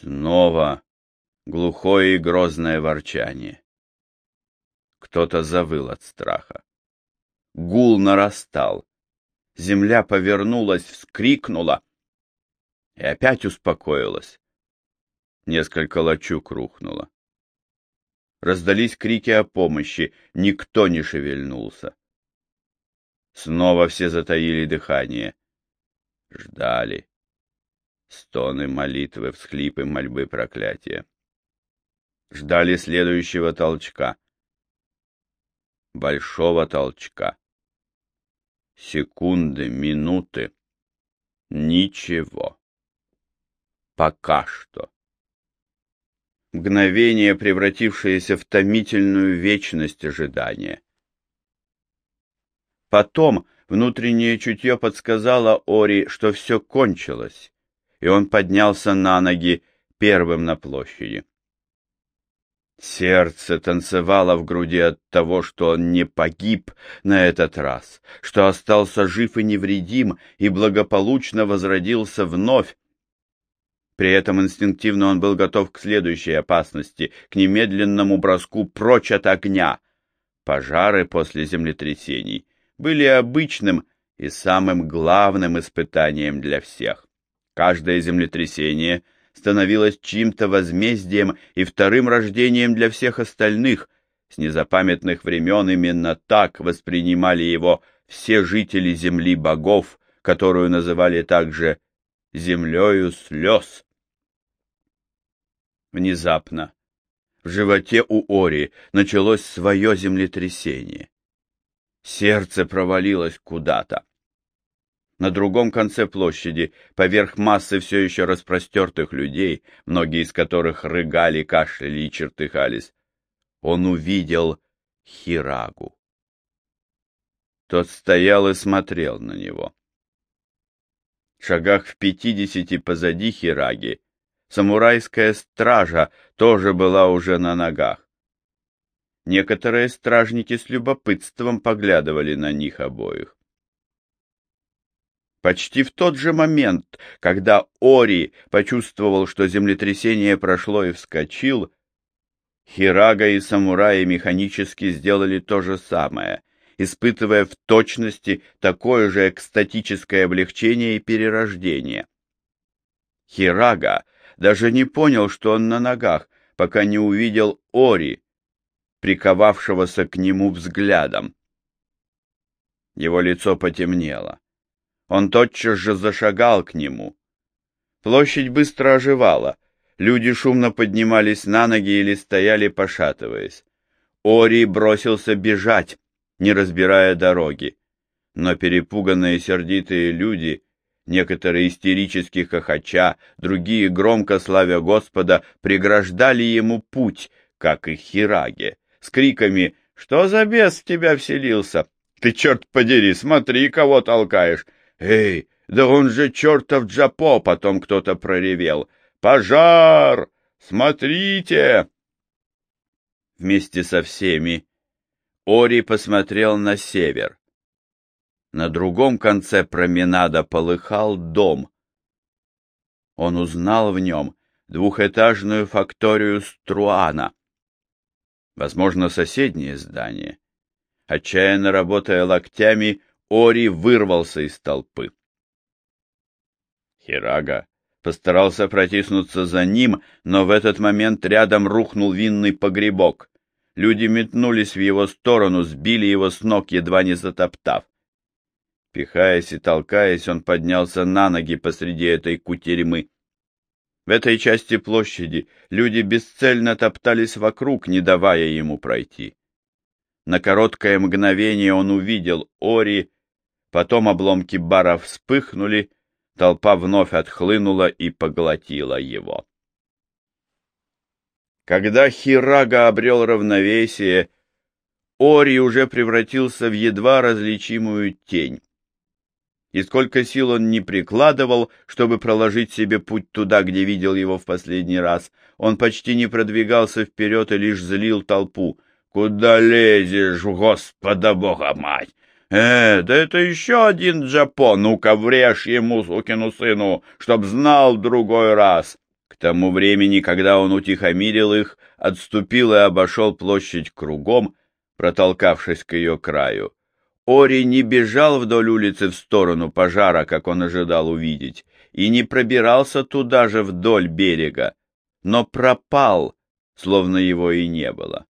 Снова глухое и грозное ворчание. Кто-то завыл от страха. Гул нарастал. Земля повернулась, вскрикнула и опять успокоилась. Несколько лачуг рухнуло. Раздались крики о помощи, никто не шевельнулся. Снова все затаили дыхание. Ждали. Стоны, молитвы, всхлипы, мольбы, проклятия. Ждали следующего толчка. Большого толчка. Секунды, минуты. Ничего. Пока что. Мгновение, превратившееся в томительную вечность ожидания. Потом внутреннее чутье подсказало Ори, что все кончилось, и он поднялся на ноги первым на площади. Сердце танцевало в груди от того, что он не погиб на этот раз, что остался жив и невредим и благополучно возродился вновь. При этом инстинктивно он был готов к следующей опасности, к немедленному броску прочь от огня. Пожары после землетрясений были обычным и самым главным испытанием для всех. Каждое землетрясение — становилось чьим-то возмездием и вторым рождением для всех остальных. С незапамятных времен именно так воспринимали его все жители земли богов, которую называли также землею слез. Внезапно в животе у Ори началось свое землетрясение. Сердце провалилось куда-то. На другом конце площади, поверх массы все еще распростертых людей, многие из которых рыгали, кашляли и чертыхались, он увидел Хирагу. Тот стоял и смотрел на него. В шагах в пятидесяти позади Хираги самурайская стража тоже была уже на ногах. Некоторые стражники с любопытством поглядывали на них обоих. Почти в тот же момент, когда Ори почувствовал, что землетрясение прошло и вскочил, Хирага и самураи механически сделали то же самое, испытывая в точности такое же экстатическое облегчение и перерождение. Хирага даже не понял, что он на ногах, пока не увидел Ори, приковавшегося к нему взглядом. Его лицо потемнело. Он тотчас же зашагал к нему. Площадь быстро оживала. Люди шумно поднимались на ноги или стояли, пошатываясь. Ори бросился бежать, не разбирая дороги. Но перепуганные сердитые люди, некоторые истерически хохоча, другие, громко славя Господа, преграждали ему путь, как и Хираге, с криками «Что за бес в тебя вселился? Ты, черт подери, смотри, кого толкаешь! «Эй, да он же чертов Джапо!» Потом кто-то проревел. «Пожар! Смотрите!» Вместе со всеми Ори посмотрел на север. На другом конце променада полыхал дом. Он узнал в нем двухэтажную факторию Струана. Возможно, соседнее здание. Отчаянно работая локтями, Ори вырвался из толпы. Хирага постарался протиснуться за ним, но в этот момент рядом рухнул винный погребок. Люди метнулись в его сторону, сбили его с ног, едва не затоптав. Пихаясь и толкаясь, он поднялся на ноги посреди этой кутерьмы. В этой части площади люди бесцельно топтались вокруг, не давая ему пройти. На короткое мгновение он увидел Ори, Потом обломки бара вспыхнули, толпа вновь отхлынула и поглотила его. Когда Хирага обрел равновесие, Ори уже превратился в едва различимую тень. И сколько сил он не прикладывал, чтобы проложить себе путь туда, где видел его в последний раз, он почти не продвигался вперед и лишь злил толпу. «Куда лезешь, Господа Бога мать? «Э, да это еще один Джапон, ну-ка врежь ему, сукину сыну, чтоб знал другой раз. К тому времени, когда он утихомирил их, отступил и обошел площадь кругом, протолкавшись к ее краю. Ори не бежал вдоль улицы в сторону пожара, как он ожидал увидеть, и не пробирался туда же вдоль берега, но пропал, словно его и не было.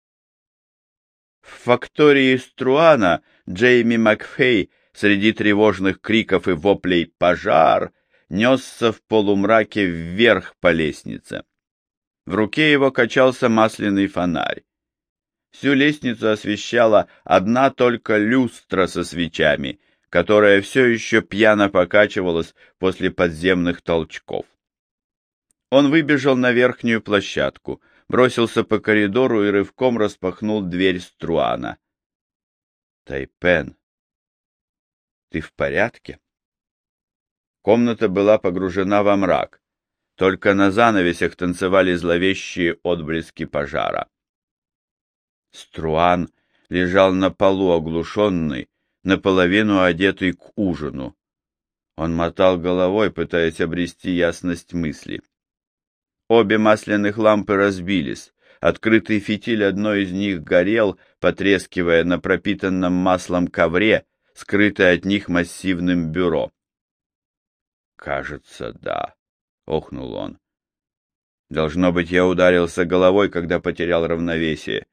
В фактории Струана Джейми Макфей среди тревожных криков и воплей «Пожар!» несся в полумраке вверх по лестнице. В руке его качался масляный фонарь. Всю лестницу освещала одна только люстра со свечами, которая все еще пьяно покачивалась после подземных толчков. Он выбежал на верхнюю площадку, бросился по коридору и рывком распахнул дверь Струана. «Тайпен, ты в порядке?» Комната была погружена во мрак. Только на занавесях танцевали зловещие отблески пожара. Струан лежал на полу оглушенный, наполовину одетый к ужину. Он мотал головой, пытаясь обрести ясность мысли. Обе масляных лампы разбились. Открытый фитиль одной из них горел, потрескивая на пропитанном маслом ковре, скрытой от них массивным бюро. «Кажется, да», — охнул он. «Должно быть, я ударился головой, когда потерял равновесие.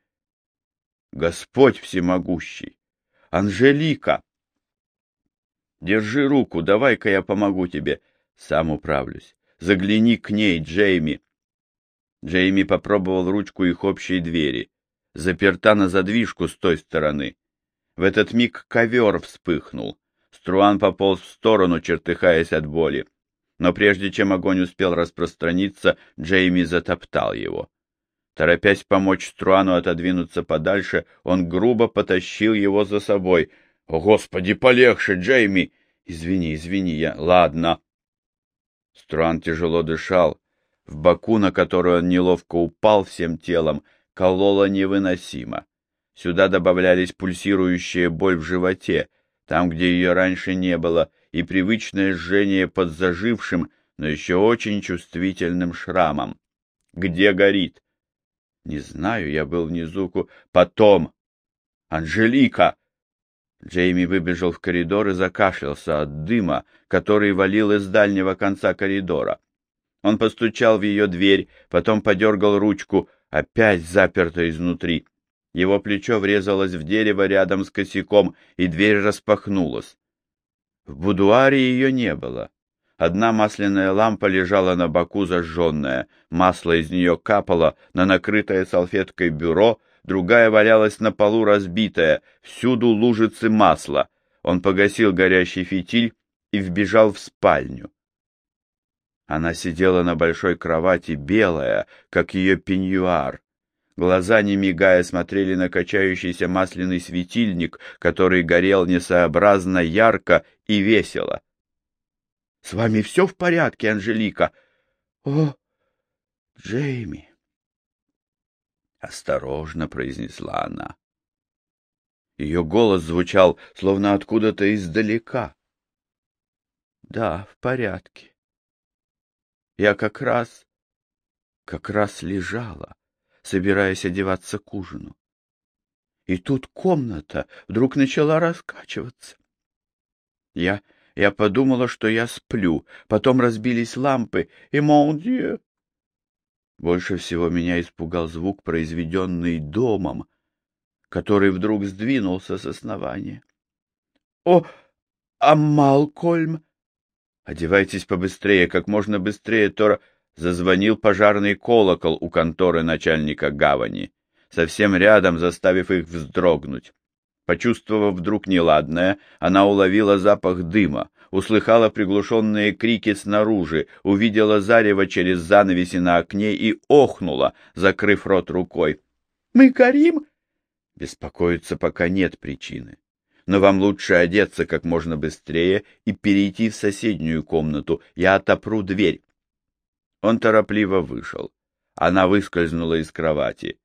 Господь всемогущий! Анжелика! Держи руку, давай-ка я помогу тебе. Сам управлюсь. Загляни к ней, Джейми. Джейми попробовал ручку их общей двери. Заперта на задвижку с той стороны. В этот миг ковер вспыхнул. Струан пополз в сторону, чертыхаясь от боли. Но прежде чем огонь успел распространиться, Джейми затоптал его. Торопясь помочь Струану отодвинуться подальше, он грубо потащил его за собой. «О, Господи, полегче, Джейми!» «Извини, извини, я...» «Ладно». Струан тяжело дышал. В боку, на который он неловко упал всем телом, кололо невыносимо. Сюда добавлялись пульсирующая боль в животе, там, где ее раньше не было, и привычное жжение под зажившим, но еще очень чувствительным шрамом. Где горит? Не знаю, я был внизу. Потом. Анжелика! Джейми выбежал в коридор и закашлялся от дыма, который валил из дальнего конца коридора. Он постучал в ее дверь, потом подергал ручку, опять заперто изнутри. Его плечо врезалось в дерево рядом с косяком, и дверь распахнулась. В будуаре ее не было. Одна масляная лампа лежала на боку зажженная, масло из нее капало на накрытое салфеткой бюро, другая валялась на полу разбитая, всюду лужицы масла. Он погасил горящий фитиль и вбежал в спальню. Она сидела на большой кровати, белая, как ее пеньюар. Глаза, не мигая, смотрели на качающийся масляный светильник, который горел несообразно ярко и весело. С вами все в порядке, Анжелика? О, Джейми! Осторожно произнесла она. Ее голос звучал, словно откуда-то издалека. Да, в порядке. Я как раз, как раз лежала, собираясь одеваться к ужину. И тут комната вдруг начала раскачиваться. Я я подумала, что я сплю. Потом разбились лампы, и, мон Больше всего меня испугал звук, произведенный домом, который вдруг сдвинулся с основания. — О, а Малкольм! Одевайтесь побыстрее, как можно быстрее, Тора... Зазвонил пожарный колокол у конторы начальника гавани, совсем рядом заставив их вздрогнуть. Почувствовав вдруг неладное, она уловила запах дыма, услыхала приглушенные крики снаружи, увидела зарево через занавеси на окне и охнула, закрыв рот рукой. — Мы горим? — Беспокоиться пока нет причины. Но вам лучше одеться как можно быстрее и перейти в соседнюю комнату. Я отопру дверь. Он торопливо вышел. Она выскользнула из кровати.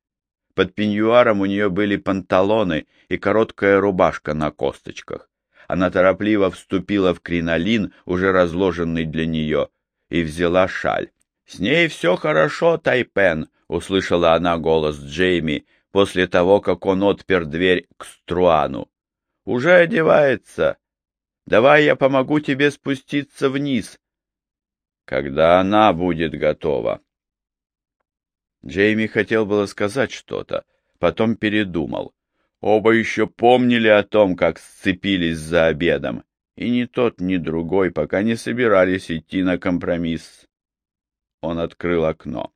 Под пеньюаром у нее были панталоны и короткая рубашка на косточках. Она торопливо вступила в кринолин, уже разложенный для нее, и взяла шаль. «С ней все хорошо, Тайпен», — услышала она голос Джейми после того, как он отпер дверь к Струану. «Уже одевается. Давай я помогу тебе спуститься вниз». «Когда она будет готова?» Джейми хотел было сказать что-то, потом передумал. Оба еще помнили о том, как сцепились за обедом, и ни тот, ни другой пока не собирались идти на компромисс. Он открыл окно.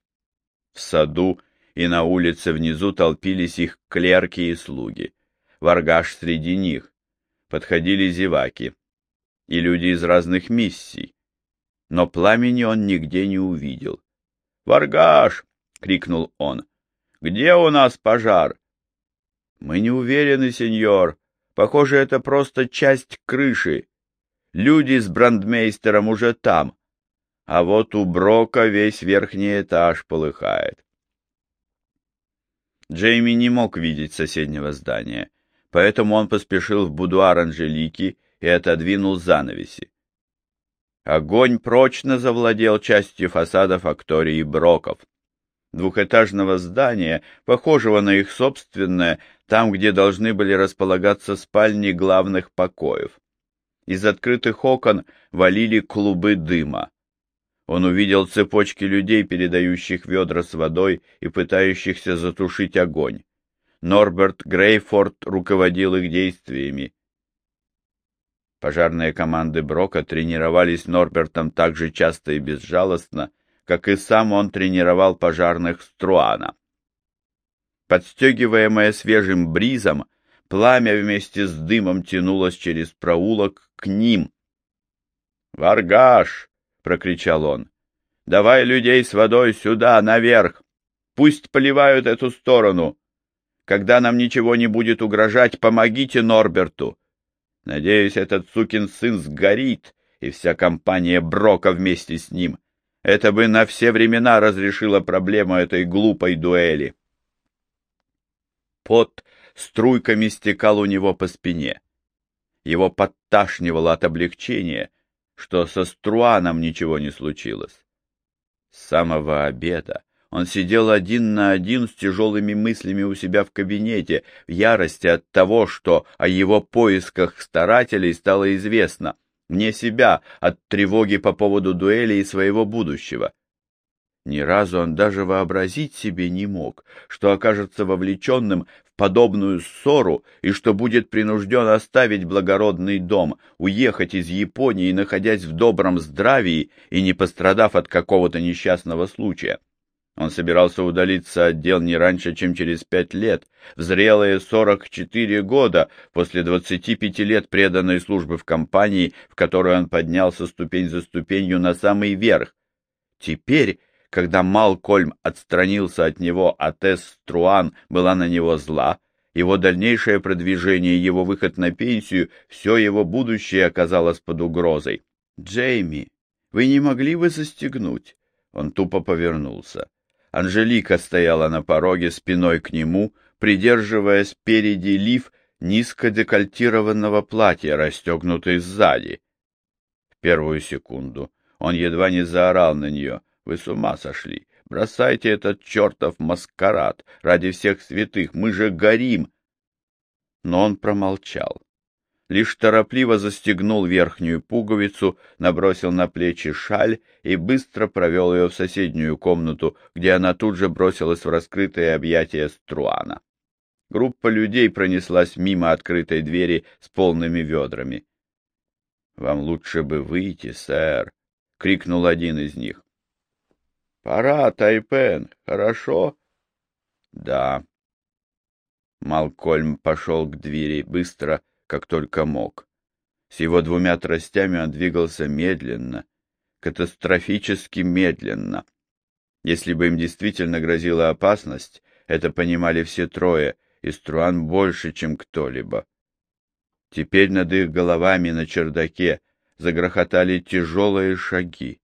В саду и на улице внизу толпились их клерки и слуги. Варгаш среди них. Подходили зеваки и люди из разных миссий. Но пламени он нигде не увидел. «Варгаш!» — крикнул он. «Где у нас пожар?» «Мы не уверены, сеньор. Похоже, это просто часть крыши. Люди с брандмейстером уже там. А вот у Брока весь верхний этаж полыхает». Джейми не мог видеть соседнего здания, поэтому он поспешил в будуар Анжелики и отодвинул занавеси. Огонь прочно завладел частью фасада фактории Броков двухэтажного здания, похожего на их собственное, там, где должны были располагаться спальни главных покоев. Из открытых окон валили клубы дыма. Он увидел цепочки людей, передающих ведра с водой и пытающихся затушить огонь. Норберт Грейфорд руководил их действиями. Пожарные команды Брока тренировались Норбертом так же часто и безжалостно, как и сам он тренировал пожарных Струана. Подстегиваемое свежим бризом, пламя вместе с дымом тянулось через проулок к ним. «Варгаш!» — прокричал он. «Давай людей с водой сюда, наверх! Пусть поливают эту сторону! Когда нам ничего не будет угрожать, помогите Норберту! Надеюсь, этот сукин сын сгорит, и вся компания Брока вместе с ним!» Это бы на все времена разрешило проблему этой глупой дуэли. Пот струйками стекал у него по спине. Его подташнивало от облегчения, что со Струаном ничего не случилось. С самого обеда он сидел один на один с тяжелыми мыслями у себя в кабинете, в ярости от того, что о его поисках старателей стало известно — вне себя от тревоги по поводу дуэли и своего будущего. Ни разу он даже вообразить себе не мог, что окажется вовлеченным в подобную ссору и что будет принужден оставить благородный дом, уехать из Японии, находясь в добром здравии и не пострадав от какого-то несчастного случая. Он собирался удалиться от дел не раньше, чем через пять лет, в зрелые сорок четыре года, после двадцати пяти лет преданной службы в компании, в которой он поднялся ступень за ступенью на самый верх. Теперь, когда Малкольм отстранился от него, а Тесс Труан была на него зла, его дальнейшее продвижение, его выход на пенсию, все его будущее оказалось под угрозой. «Джейми, вы не могли бы застегнуть?» Он тупо повернулся. Анжелика стояла на пороге спиной к нему, придерживая спереди лиф низко декольтированного платья, расстегнутый сзади. В первую секунду он едва не заорал на нее. «Вы с ума сошли! Бросайте этот чертов маскарад! Ради всех святых! Мы же горим!» Но он промолчал лишь торопливо застегнул верхнюю пуговицу, набросил на плечи шаль и быстро провел ее в соседнюю комнату, где она тут же бросилась в раскрытые объятия Струана. Группа людей пронеслась мимо открытой двери с полными ведрами. — Вам лучше бы выйти, сэр, — крикнул один из них. — Пора, Тайпен, хорошо? — Да. Малкольм пошел к двери быстро, — как только мог. С его двумя тростями он двигался медленно, катастрофически медленно. Если бы им действительно грозила опасность, это понимали все трое, и Струан больше, чем кто-либо. Теперь над их головами на чердаке загрохотали тяжелые шаги.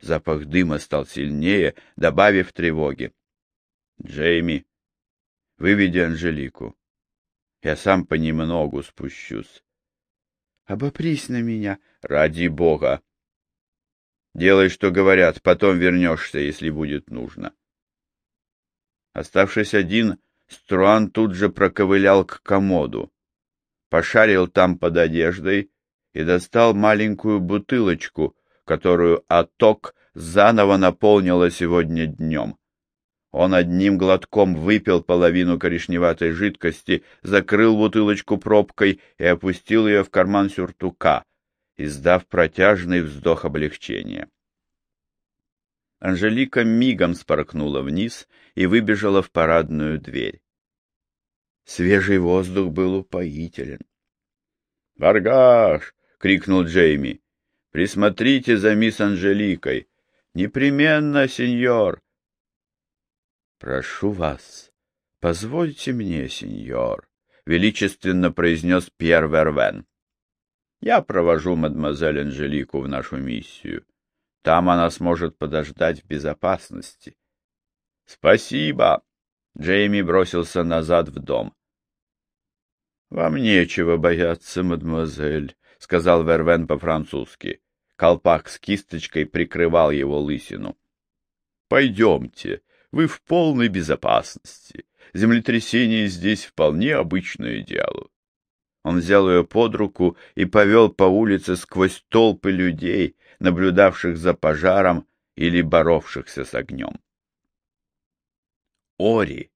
Запах дыма стал сильнее, добавив тревоги. «Джейми, выведи Анжелику. Я сам понемногу спущусь. Обопрись на меня, ради бога. Делай, что говорят, потом вернешься, если будет нужно. Оставшись один, Струан тут же проковылял к комоду, пошарил там под одеждой и достал маленькую бутылочку, которую Аток заново наполнила сегодня днем. Он одним глотком выпил половину коричневатой жидкости, закрыл бутылочку пробкой и опустил ее в карман сюртука, издав протяжный вздох облегчения. Анжелика мигом споркнула вниз и выбежала в парадную дверь. Свежий воздух был упоителен. «Баргаш!» — крикнул Джейми. «Присмотрите за мисс Анжеликой! Непременно, сеньор!» «Прошу вас, позвольте мне, сеньор», — величественно произнес Пьер Вервен. «Я провожу мадемуазель Анжелику в нашу миссию. Там она сможет подождать в безопасности». «Спасибо!» — Джейми бросился назад в дом. «Вам нечего бояться, мадемуазель», — сказал Вервен по-французски. Колпак с кисточкой прикрывал его лысину. «Пойдемте, вы в полной безопасности. Землетрясение здесь вполне обычное дело». Он взял ее под руку и повел по улице сквозь толпы людей, наблюдавших за пожаром или боровшихся с огнем. Ори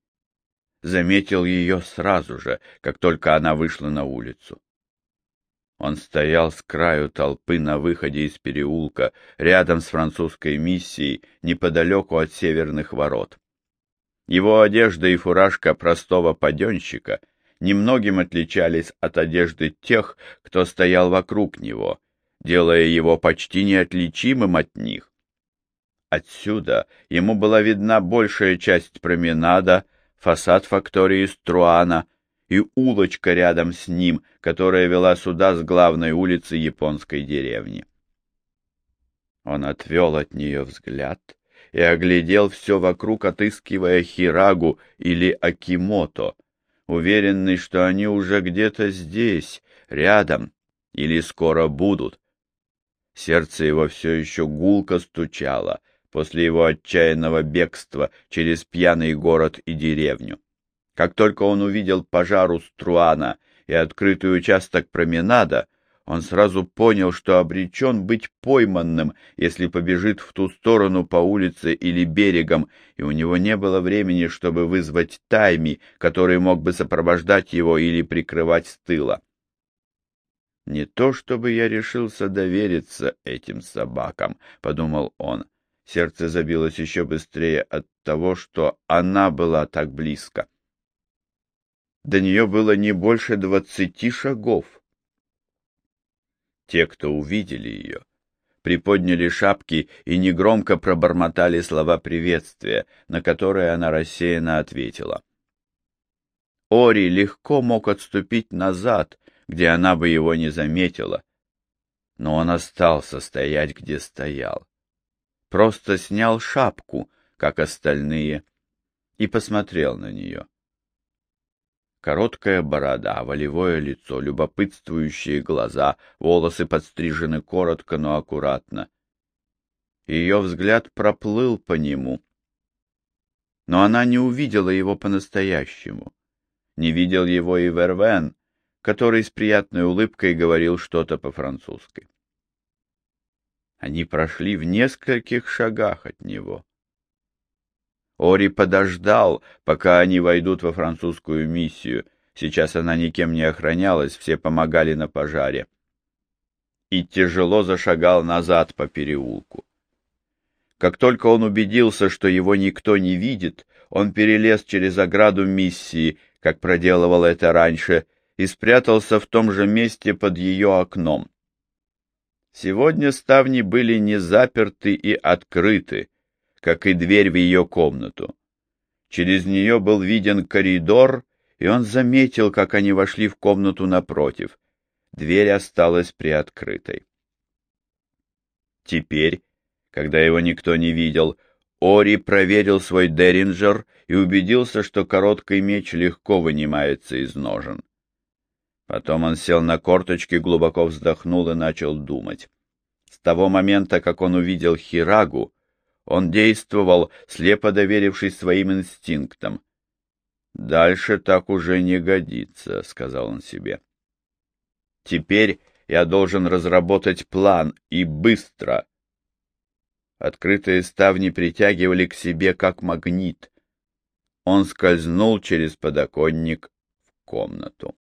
заметил ее сразу же, как только она вышла на улицу. Он стоял с краю толпы на выходе из переулка, рядом с французской миссией, неподалеку от северных ворот. Его одежда и фуражка простого паденщика немногим отличались от одежды тех, кто стоял вокруг него, делая его почти неотличимым от них. Отсюда ему была видна большая часть променада, фасад фактории Струана и улочка рядом с ним, которая вела сюда с главной улицы японской деревни. Он отвел от нее взгляд и оглядел все вокруг, отыскивая Хирагу или Акимото, уверенный, что они уже где-то здесь, рядом, или скоро будут. Сердце его все еще гулко стучало — после его отчаянного бегства через пьяный город и деревню. Как только он увидел пожар у Струана и открытый участок променада, он сразу понял, что обречен быть пойманным, если побежит в ту сторону по улице или берегом, и у него не было времени, чтобы вызвать Тайми, который мог бы сопровождать его или прикрывать с тыла. «Не то чтобы я решился довериться этим собакам», — подумал он. Сердце забилось еще быстрее от того, что она была так близко. До нее было не больше двадцати шагов. Те, кто увидели ее, приподняли шапки и негромко пробормотали слова приветствия, на которые она рассеянно ответила. Ори легко мог отступить назад, где она бы его не заметила, но он остался стоять, где стоял просто снял шапку, как остальные, и посмотрел на нее. Короткая борода, волевое лицо, любопытствующие глаза, волосы подстрижены коротко, но аккуратно. Ее взгляд проплыл по нему, но она не увидела его по-настоящему. Не видел его и Вервен, который с приятной улыбкой говорил что-то по-французски. Они прошли в нескольких шагах от него. Ори подождал, пока они войдут во французскую миссию. Сейчас она никем не охранялась, все помогали на пожаре. И тяжело зашагал назад по переулку. Как только он убедился, что его никто не видит, он перелез через ограду миссии, как проделывал это раньше, и спрятался в том же месте под ее окном. Сегодня ставни были не заперты и открыты, как и дверь в ее комнату. Через нее был виден коридор, и он заметил, как они вошли в комнату напротив. Дверь осталась приоткрытой. Теперь, когда его никто не видел, Ори проверил свой Деринджер и убедился, что короткий меч легко вынимается из ножен. Потом он сел на корточки, глубоко вздохнул и начал думать. того момента, как он увидел Хирагу, он действовал, слепо доверившись своим инстинктам. «Дальше так уже не годится», — сказал он себе. «Теперь я должен разработать план, и быстро». Открытые ставни притягивали к себе, как магнит. Он скользнул через подоконник в комнату.